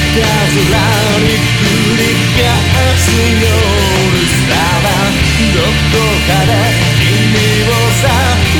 たずに繰り返す夜さはどこかで君を探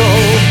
soul.